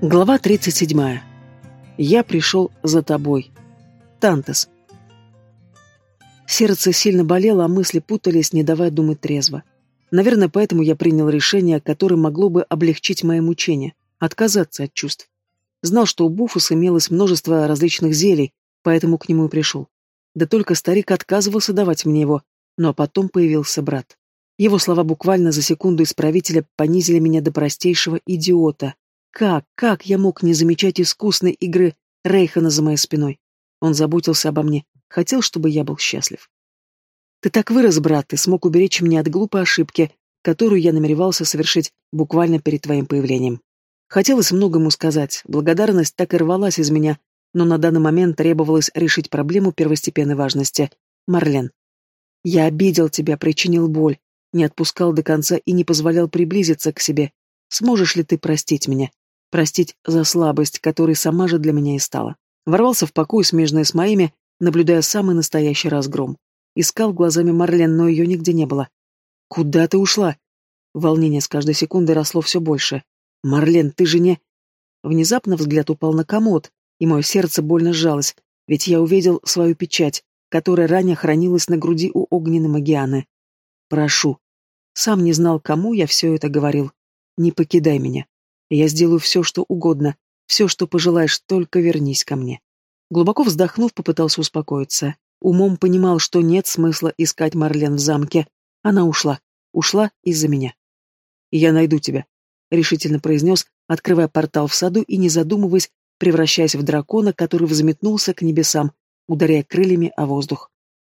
Глава 37. Я пришел за тобой. Тантес. Сердце сильно болело, а мысли путались, не давая думать трезво. Наверное, поэтому я принял решение, которое могло бы облегчить мои мучения — отказаться от чувств. Знал, что у Буфуса имелось множество различных зелий, поэтому к нему и пришел. Да только старик отказывался давать мне его, но потом появился брат. Его слова буквально за секунду исправителя понизили меня до простейшего идиота, как, как я мог не замечать искусной игры Рейхана за моей спиной? Он заботился обо мне, хотел, чтобы я был счастлив. Ты так вырос, брат, ты смог уберечь меня от глупой ошибки, которую я намеревался совершить буквально перед твоим появлением. Хотелось многому сказать, благодарность так и рвалась из меня, но на данный момент требовалось решить проблему первостепенной важности. Марлен. Я обидел тебя, причинил боль, не отпускал до конца и не позволял приблизиться к себе. Сможешь ли ты простить меня? Простить за слабость, которой сама же для меня и стала. Ворвался в покой, смежный с моими, наблюдая самый настоящий разгром. Искал глазами Марлен, но ее нигде не было. «Куда ты ушла?» Волнение с каждой секундой росло все больше. «Марлен, ты же не...» Внезапно взгляд упал на комод, и мое сердце больно сжалось, ведь я увидел свою печать, которая ранее хранилась на груди у огненной магианы. «Прошу». Сам не знал, кому я все это говорил. «Не покидай меня». Я сделаю все, что угодно, все, что пожелаешь, только вернись ко мне. Глубоко вздохнув, попытался успокоиться. Умом понимал, что нет смысла искать Марлен в замке. Она ушла. Ушла из-за меня. «Я найду тебя», — решительно произнес, открывая портал в саду и, не задумываясь, превращаясь в дракона, который взметнулся к небесам, ударяя крыльями о воздух.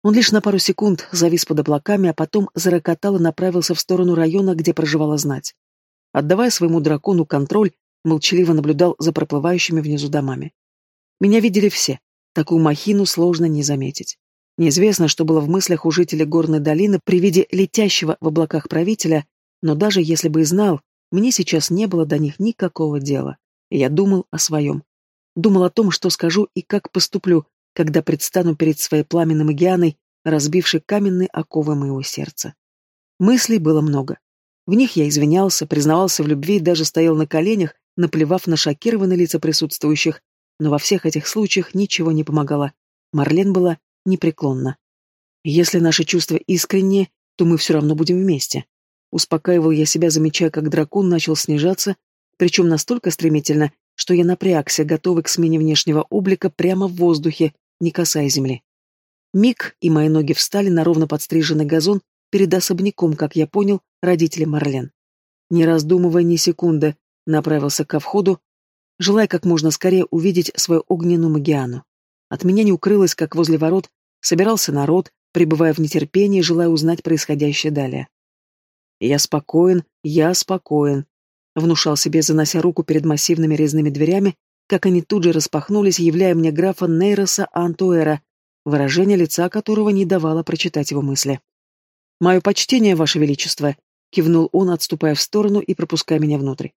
Он лишь на пару секунд завис под облаками, а потом зарокотал и направился в сторону района, где проживала знать. Отдавая своему дракону контроль, молчаливо наблюдал за проплывающими внизу домами. Меня видели все. Такую махину сложно не заметить. Неизвестно, что было в мыслях у жителей горной долины при виде летящего в облаках правителя, но даже если бы и знал, мне сейчас не было до них никакого дела. Я думал о своем. Думал о том, что скажу и как поступлю, когда предстану перед своей пламенной магианой, разбившей каменные оковы моего сердца. Мыслей было много. В них я извинялся, признавался в любви и даже стоял на коленях, наплевав на шокированные лица присутствующих, но во всех этих случаях ничего не помогало. Марлен была непреклонна. Если наши чувства искренние, то мы все равно будем вместе. Успокаивал я себя, замечая, как дракон начал снижаться, причем настолько стремительно, что я напрягся, готовый к смене внешнего облика прямо в воздухе, не касаясь земли. Миг, и мои ноги встали на ровно подстриженный газон, перед особняком, как я понял, родители Марлен. Не раздумывая ни секунды, направился ко входу, желая как можно скорее увидеть свою огненную магиану. От меня не укрылось, как возле ворот собирался народ, пребывая в нетерпении, желая узнать происходящее далее. «Я спокоен, я спокоен», — внушал себе, занося руку перед массивными резными дверями, как они тут же распахнулись, являя мне графа Нейроса Антуэра, выражение лица которого не давало прочитать его мысли. «Мое почтение, Ваше Величество», — кивнул он, отступая в сторону и пропуская меня внутрь.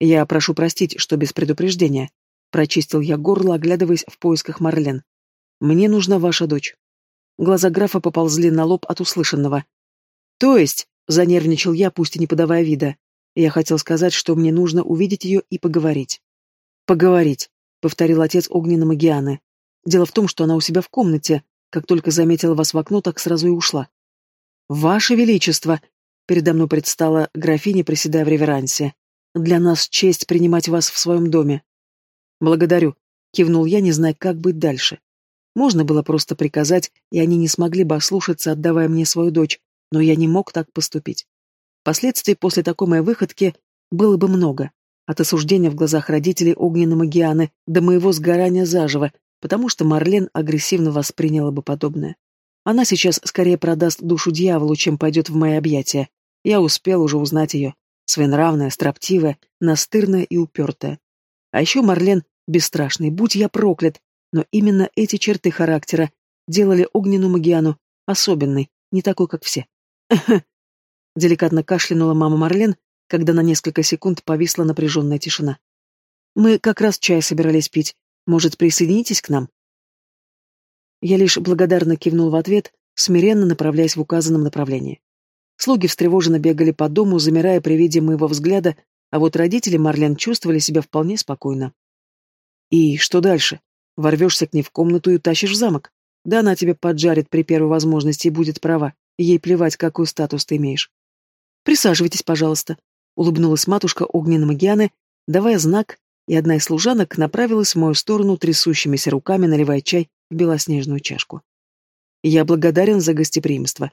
«Я прошу простить, что без предупреждения», — прочистил я горло, оглядываясь в поисках Марлен. «Мне нужна ваша дочь». Глаза графа поползли на лоб от услышанного. «То есть», — занервничал я, пусть и не подавая вида, я хотел сказать, что мне нужно увидеть ее и поговорить. «Поговорить», — повторил отец огненной магианы. «Дело в том, что она у себя в комнате. Как только заметила вас в окно, так сразу и ушла. «Ваше Величество!» — передо мной предстала графиня, приседая в реверансе. «Для нас честь принимать вас в своем доме». «Благодарю», — кивнул я, не зная, как быть дальше. Можно было просто приказать, и они не смогли бы ослушаться, отдавая мне свою дочь, но я не мог так поступить. Последствий после такой моей выходки было бы много. От осуждения в глазах родителей огненной магианы до моего сгорания заживо, потому что Марлен агрессивно восприняла бы подобное. Она сейчас скорее продаст душу дьяволу, чем пойдет в мои объятия. Я успел уже узнать ее. Своенравная, строптивая, настырная и упертая. А еще Марлен бесстрашный, будь я проклят, но именно эти черты характера делали огненную магиану особенной, не такой, как все. Деликатно кашлянула мама Марлен, когда на несколько секунд повисла напряженная тишина. «Мы как раз чай собирались пить. Может, присоединитесь к нам?» Я лишь благодарно кивнул в ответ, смиренно направляясь в указанном направлении. Слуги встревоженно бегали по дому, замирая при виде моего взгляда, а вот родители Марлен чувствовали себя вполне спокойно. «И что дальше? Ворвешься к ней в комнату и тащишь в замок? Да она тебе поджарит при первой возможности и будет права. Ей плевать, какой статус ты имеешь». «Присаживайтесь, пожалуйста», — улыбнулась матушка огненной Гианы, давая знак, и одна из служанок направилась в мою сторону трясущимися руками, наливая чай в белоснежную чашку. Я благодарен за гостеприимство.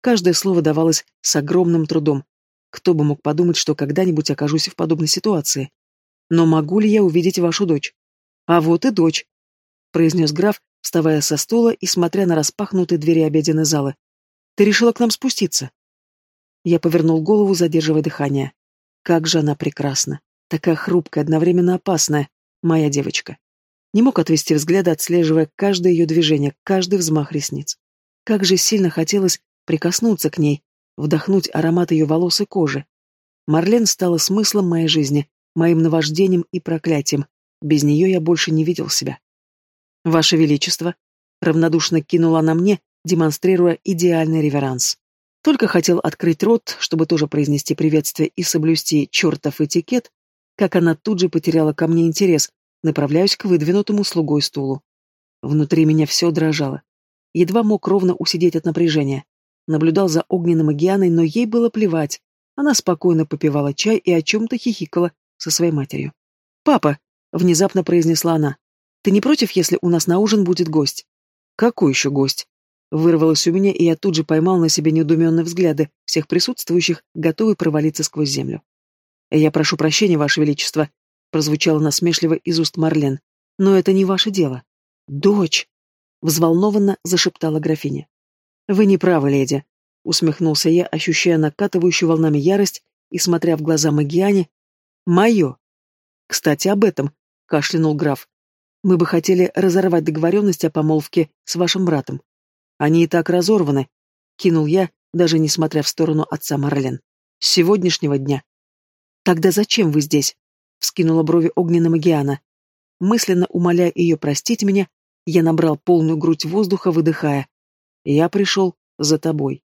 Каждое слово давалось с огромным трудом. Кто бы мог подумать, что когда-нибудь окажусь в подобной ситуации. Но могу ли я увидеть вашу дочь? А вот и дочь, произнес граф, вставая со стула и смотря на распахнутые двери обеденной залы. Ты решила к нам спуститься? Я повернул голову, задерживая дыхание. Как же она прекрасна. Такая хрупкая, одновременно опасная. Моя девочка. Не мог отвести взгляда, отслеживая каждое ее движение, каждый взмах ресниц. Как же сильно хотелось прикоснуться к ней, вдохнуть аромат ее волос и кожи. Марлен стала смыслом моей жизни, моим наваждением и проклятием. Без нее я больше не видел себя. «Ваше Величество!» — равнодушно кинула она мне, демонстрируя идеальный реверанс. Только хотел открыть рот, чтобы тоже произнести приветствие и соблюсти чертов этикет, как она тут же потеряла ко мне интерес, Направляюсь к выдвинутому слугой стулу. Внутри меня все дрожало. Едва мог ровно усидеть от напряжения. Наблюдал за огненным океаной, но ей было плевать. Она спокойно попивала чай и о чем-то хихикала со своей матерью. «Папа!» — внезапно произнесла она. «Ты не против, если у нас на ужин будет гость?» «Какой еще гость?» Вырвалось у меня, и я тут же поймал на себе недуменные взгляды всех присутствующих, готовый провалиться сквозь землю. «Я прошу прощения, Ваше Величество», прозвучало насмешливо из уст Марлен. Но это не ваше дело. Дочь! Взволнованно зашептала графиня. Вы не правы, леди, усмехнулся я, ощущая накатывающую волнами ярость и смотря в глаза Магиане. Мое. Кстати, об этом, кашлянул граф. Мы бы хотели разорвать договоренность о помолвке с вашим братом. Они и так разорваны, кинул я, даже не смотря в сторону отца Марлен. С сегодняшнего дня. Тогда зачем вы здесь? Вскинула брови огненная Магиана. Мысленно умоляя ее простить меня, я набрал полную грудь воздуха, выдыхая. Я пришел за тобой.